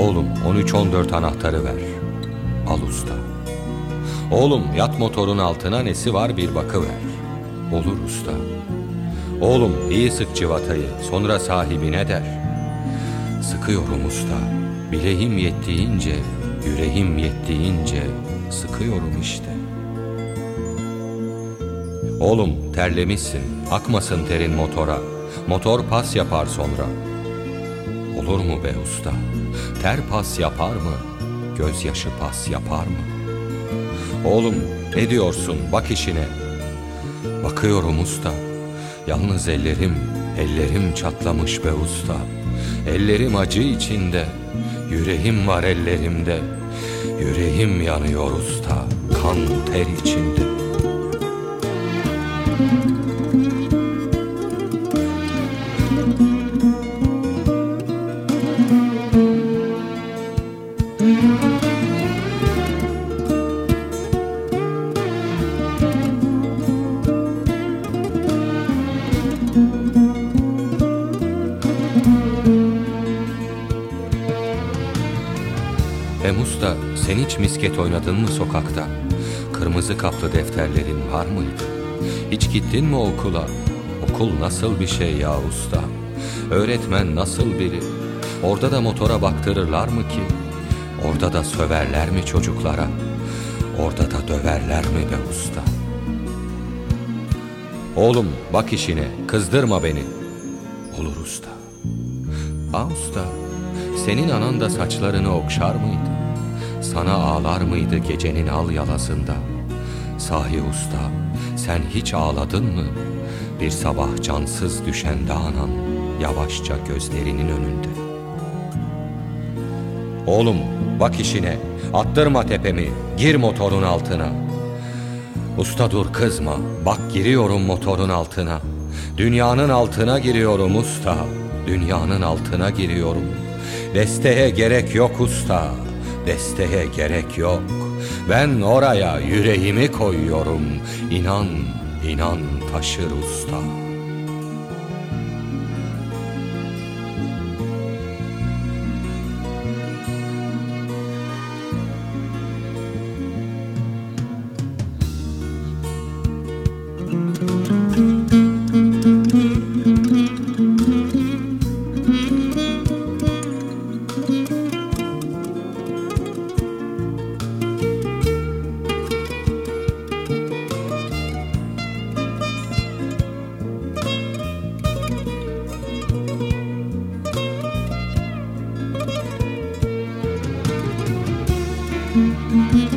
Oğlum 13-14 anahtarı ver. Al usta. Oğlum yat motorun altına nesi var bir bakıver. Olur usta. Oğlum iyi sık civatayı sonra sahibine der. Sıkıyorum usta. Bileğim yettiğince, yüreğim yettiğince sıkıyorum işte. Oğlum terlemişsin, akmasın terin motora. Motor pas yapar sonra. Olur mu be usta? Ter pas yapar mı? Gözyaşı pas yapar mı? Oğlum ne diyorsun bak işine. Bakıyorum usta. Yalnız ellerim, ellerim çatlamış be usta. Ellerim acı içinde. Yüreğim var ellerimde. Yüreğim yanıyor usta. Kan ter içinde. Hem usta sen hiç misket oynadın mı sokakta? Kırmızı kaplı defterlerin var mıydı? Hiç gittin mi okula? Okul nasıl bir şey ya usta? Öğretmen nasıl biri? Orada da motora baktırırlar mı ki? Orada da söverler mi çocuklara? Orada da döverler mi be usta? Oğlum bak işine kızdırma beni. Olur usta. Ha usta senin anan da saçlarını okşar mıydı? Sana ağlar mıydı gecenin al yalasında? Sahi usta, sen hiç ağladın mı? Bir sabah cansız düşen de anan, yavaşça gözlerinin önünde. Oğlum, bak işine, attırma tepemi, gir motorun altına. Usta dur kızma, bak giriyorum motorun altına. Dünyanın altına giriyorum usta, dünyanın altına giriyorum. Desteğe gerek yok usta, desteğe gerek yok. Ben oraya yüreğimi koyuyorum. İnan, inan taşır usta. Mm-hmm.